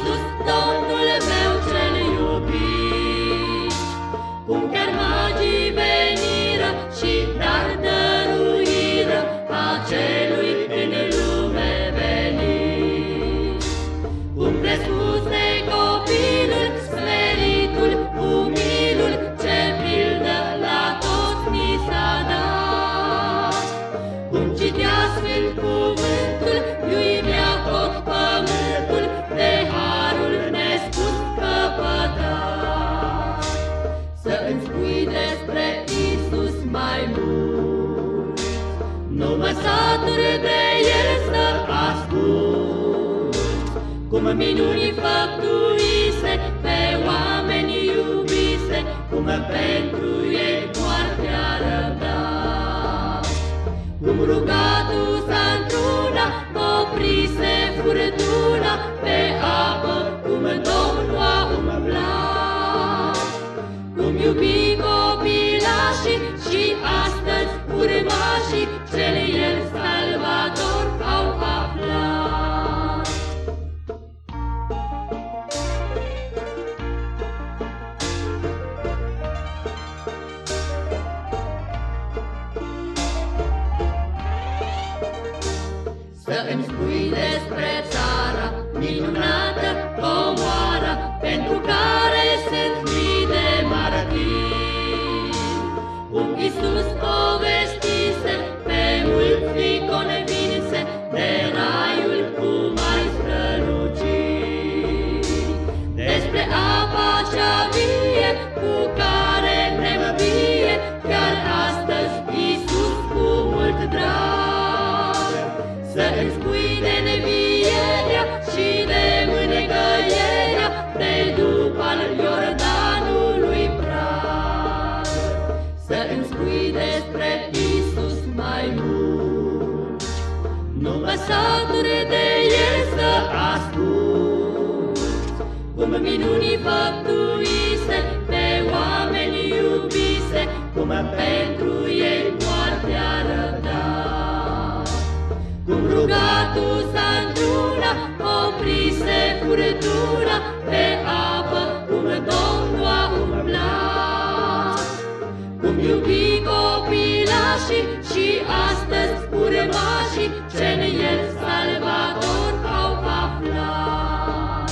Iisus, Domnul meu cel iubit, cu care mai mai mult. Nu mă satur de el să ascult, cum minunii făptuise, pe oameni iubise, cum pentru ei moarte a. Cum rugatul s-a întruna, oprise furtuna, pe apă, cum Domnul a umblat, cum iubit Să îmi nu mă sature de el să ascult, cum minunii făptuise, pe oameni iubise, cum pentru ei moartea răbda. Cum rugatul s-a întruna, oprise furtuna, pe apă, cum Domnul a umblat. Cum iubi copilașii și astăzi urmașii, ce în el salvator au aflat.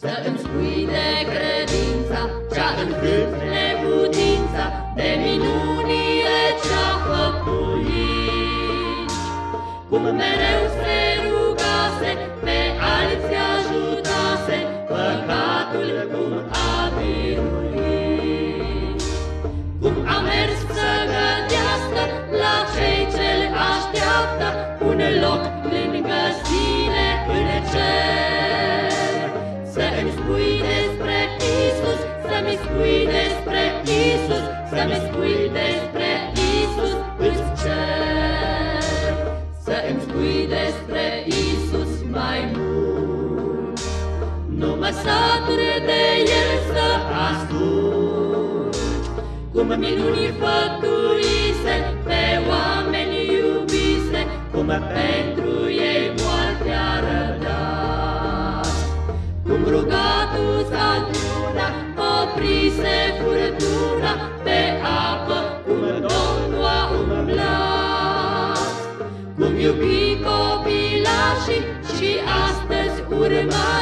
Să îmi spui de credința cea încât neputința, de minunile ce-a făptuit. Cum mereu se rugase, pe alții ajutase, păcatul cum a biruit. Cum a mers să gătească la cei ce-l așteaptă un loc lângă sine în cer. Să îmi spui despre Isus, să-mi spui despre Isus, să-mi spui despre Isus, îți cer. Să îmi spui despre Cum minuni făptuise, pe oameni iubise, cum pentru ei moartea răbdat. Cum rugatul s-a întruna, oprise furtuna, pe apă, cum Domnul a umblat. Cum iubi copilașii și astăzi urmașii, ce